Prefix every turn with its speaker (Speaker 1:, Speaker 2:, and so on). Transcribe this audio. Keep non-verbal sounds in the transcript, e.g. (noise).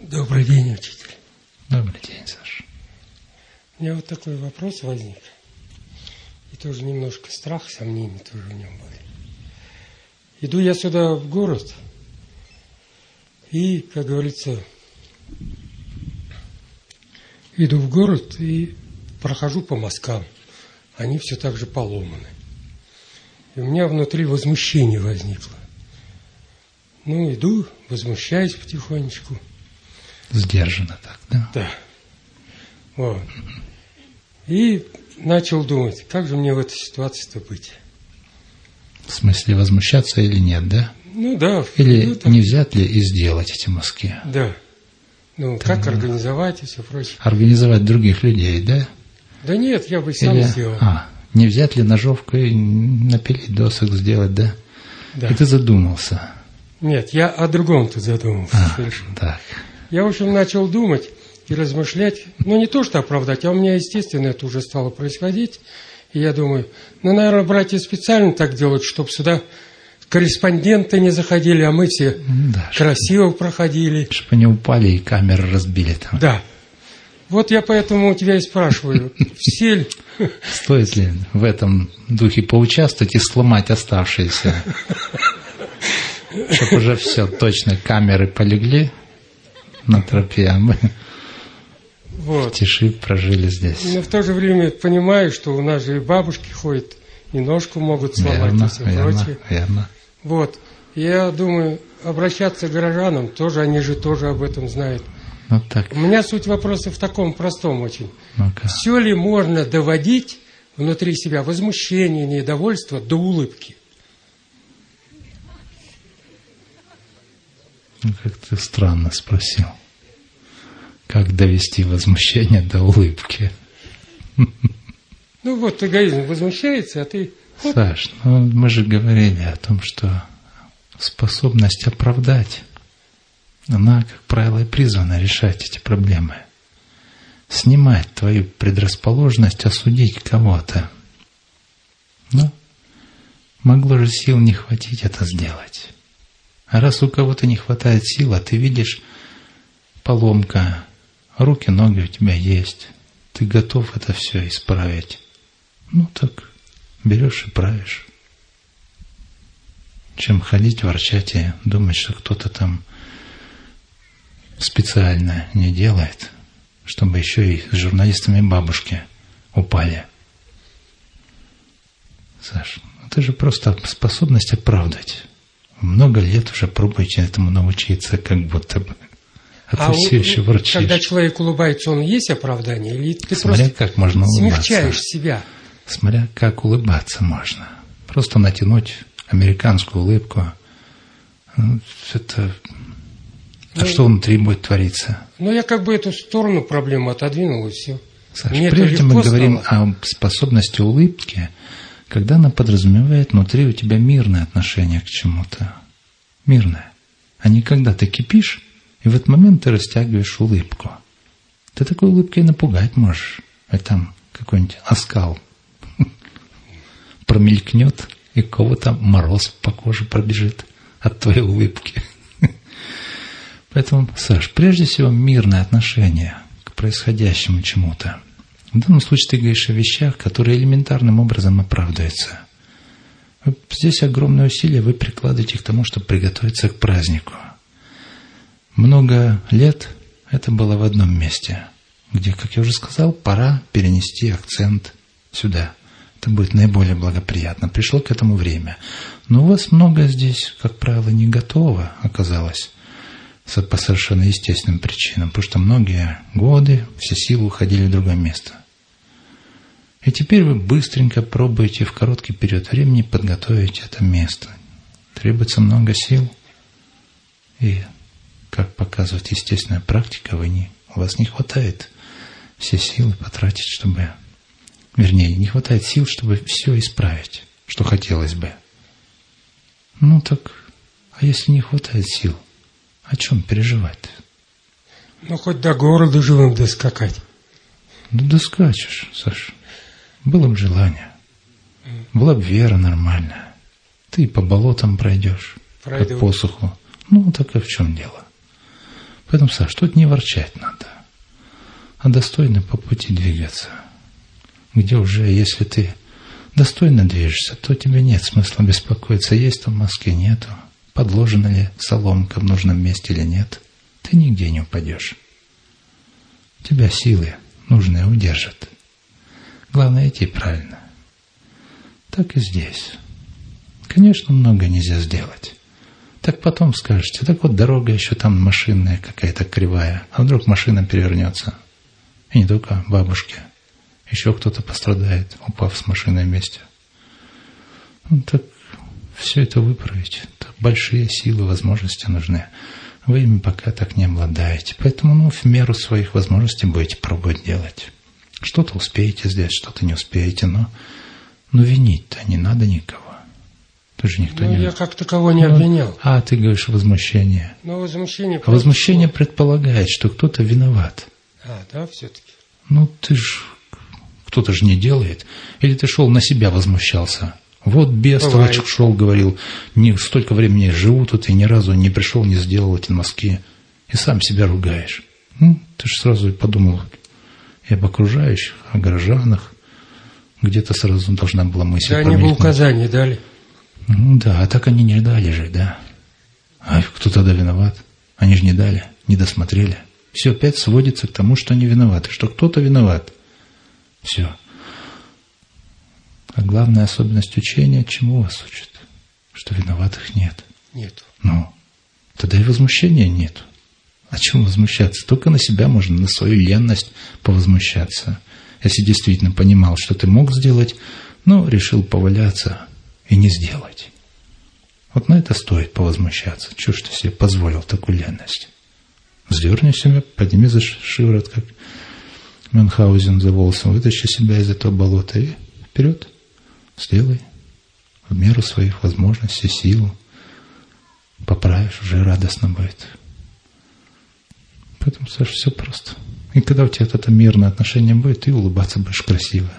Speaker 1: Добрый день, учитель.
Speaker 2: Добрый день, Саша.
Speaker 1: У меня вот такой вопрос возник. И тоже немножко страх, сомнения тоже в нем были. Иду я сюда в город, и, как говорится, иду в город и прохожу по мазкам. Они все так же поломаны. И у меня внутри возмущение возникло. Ну, иду, возмущаюсь потихонечку.
Speaker 2: Сдержанно так, да?
Speaker 1: Да. Вот. И начал думать, как же мне в этой ситуации-то быть.
Speaker 2: В смысле, возмущаться или нет, да?
Speaker 1: Ну да.
Speaker 2: Или
Speaker 1: ну, так,
Speaker 2: не взять ли и сделать эти мазки?
Speaker 1: Да. Ну, как организовать и все прочее.
Speaker 2: Организовать других людей, да?
Speaker 1: Да нет, я бы сам
Speaker 2: Или,
Speaker 1: сделал.
Speaker 2: а, не взять ли ножовку и напилить досок сделать, да?
Speaker 1: Да.
Speaker 2: И ты задумался.
Speaker 1: Нет, я о другом тут задумался.
Speaker 2: А,
Speaker 1: совершенно.
Speaker 2: так.
Speaker 1: Я, в общем, начал думать и размышлять. Ну, не то, что оправдать, а у меня, естественно, это уже стало происходить. И я думаю, ну, наверное, братья специально так делают, чтобы сюда корреспонденты не заходили, а мы все
Speaker 2: Да,
Speaker 1: красиво проходили.
Speaker 2: Чтобы они упали и камеры разбили там.
Speaker 1: Да. Вот я поэтому у тебя и спрашиваю, (laughs) все ли...
Speaker 2: Стоит ли в этом духе поучаствовать и сломать оставшиеся? (laughs) Чтобы уже все, точно камеры полегли на тропе, а мы в
Speaker 1: Вот.
Speaker 2: тиши прожили здесь.
Speaker 1: Но в то же время понимаю, что у нас же и бабушки ходят, и ножку могут сломать, и
Speaker 2: Верно,
Speaker 1: все
Speaker 2: верно,
Speaker 1: прочее.
Speaker 2: верно.
Speaker 1: Вот. Я думаю, обращаться к горожанам, тоже они же тоже об этом знают.
Speaker 2: Ну так,
Speaker 1: У меня суть вопроса в таком простом очень.
Speaker 2: ну-ка.
Speaker 1: Все ли можно доводить внутри себя возмущение, недовольство до улыбки?
Speaker 2: Ну, как ты странно спросил. Как довести возмущение до улыбки?
Speaker 1: Ну вот эгоизм возмущается, а ты... оп,
Speaker 2: Саш, ну мы же говорили о том, что способность оправдать, она, как правило, и призвана решать эти проблемы. Снимать твою предрасположенность осудить кого-то. Ну, могло же сил не хватить это сделать. А раз у кого-то не хватает сил, а ты видишь поломка, руки, ноги у тебя есть, ты готов это все исправить. Ну так берешь и правишь. Чем ходить, ворчать и думать, что кто-то там специально не делает, чтобы еще и с журналистами бабушки упали. Саш, это же просто способность оправдать. Много лет уже пробуете этому научиться, как будто бы. А, ты
Speaker 1: а
Speaker 2: все
Speaker 1: у-
Speaker 2: еще ворчишь.
Speaker 1: Когда человек улыбается, он есть оправдание? Или ты
Speaker 2: Смотря
Speaker 1: просто
Speaker 2: как можно улыбаться.
Speaker 1: смягчаешь себя?
Speaker 2: Смотря как улыбаться можно. Просто натянуть американскую улыбку. Ну, Это... А
Speaker 1: Ну,
Speaker 2: что внутри будет твориться?
Speaker 1: Ну, я как бы эту сторону проблемы отодвинул, и все.
Speaker 2: Саша,
Speaker 1: Мне
Speaker 2: прежде мы говорим
Speaker 1: стало.
Speaker 2: о способности улыбки, когда она подразумевает внутри у тебя мирное отношение к чему-то. Мирное. А не когда ты кипишь, и в этот момент ты растягиваешь улыбку. Ты такой улыбкой напугать можешь. А там какой-нибудь оскал (laughs) промелькнет, и кого-то мороз по коже пробежит от твоей улыбки. (laughs) Поэтому, Саш, прежде всего мирное отношение к происходящему чему-то. В данном случае ты говоришь о вещах, которые элементарным образом оправдываются. Здесь огромные усилия вы прикладываете к тому, чтобы приготовиться к празднику. Много лет это было в одном месте, где, как я уже сказал, пора перенести акцент сюда. Это будет наиболее благоприятно. Пришло к этому время. Но у вас много здесь, как правило, не готово оказалось по совершенно естественным причинам, потому что многие годы все силы уходили в другое место. И теперь вы быстренько пробуете в короткий период времени подготовить это место. Требуется много сил. И, как показывает естественная практика, вы не, у вас не хватает все силы потратить, чтобы... Вернее, не хватает сил, чтобы все исправить, что хотелось бы. Ну так, а если не хватает сил, о чем переживать?
Speaker 1: Ну, хоть до города живым доскакать.
Speaker 2: Ну, да скачешь, Саша. Было бы желание. Была бы вера нормальная. Ты по болотам пройдешь,
Speaker 1: Пройду.
Speaker 2: как посуху. Ну, так и в чем дело? Поэтому, Саш, тут не ворчать надо, а достойно по пути двигаться. Где уже, если ты достойно движешься, то тебе нет смысла беспокоиться, есть там маски, нету, подложена ли соломка в нужном месте или нет. Ты нигде не упадешь. Тебя силы нужные удержат. Главное идти правильно. Так и здесь. Конечно, много нельзя сделать. Так потом скажете, так вот дорога еще там машинная какая-то кривая, а вдруг машина перевернется. И не только бабушки. Еще кто-то пострадает, упав с машиной вместе. Ну, так все это выправить. Так большие силы, возможности нужны. Вы ими пока так не обладаете. Поэтому ну, в меру своих возможностей будете пробовать делать. Что-то успеете сделать, что-то не успеете, но, но винить-то не надо никого. Тоже никто
Speaker 1: ну,
Speaker 2: не...
Speaker 1: я как такового не ну, обвинял.
Speaker 2: А, ты говоришь возмущение.
Speaker 1: Ну, возмущение...
Speaker 2: А возмущение предполагает, что кто-то виноват.
Speaker 1: А, да, все-таки.
Speaker 2: Ну, ты ж... Кто-то же не делает. Или ты шел на себя возмущался. Вот бестолочь шел, говорил, не столько времени живу тут и ни разу не пришел, не сделал эти мазки. И сам себя ругаешь. Ну, ты же сразу подумал и об окружающих, о горожанах. Где-то сразу должна была мысль
Speaker 1: Да, они бы указания дали.
Speaker 2: Ну да, а так они не дали же, да. А кто тогда виноват? Они же не дали, не досмотрели. Все опять сводится к тому, что они виноваты, что кто-то виноват. Все. А главная особенность учения, чему вас учат? Что виноватых нет.
Speaker 1: Нет.
Speaker 2: Ну, тогда и возмущения нет. А чему возмущаться? Только на себя можно, на свою ленность повозмущаться. Если действительно понимал, что ты мог сделать, но решил поваляться и не сделать. Вот на это стоит повозмущаться. Чего ж ты себе позволил такую ленность? Сдерни себя, подними за шиворот, как Мюнхгаузен за волосом, вытащи себя из этого болота и вперед. Сделай в меру своих возможностей, сил. Поправишь, уже радостно будет. Поэтому, Саша, все просто. И когда у тебя это мирное отношение будет, ты улыбаться будешь красиво.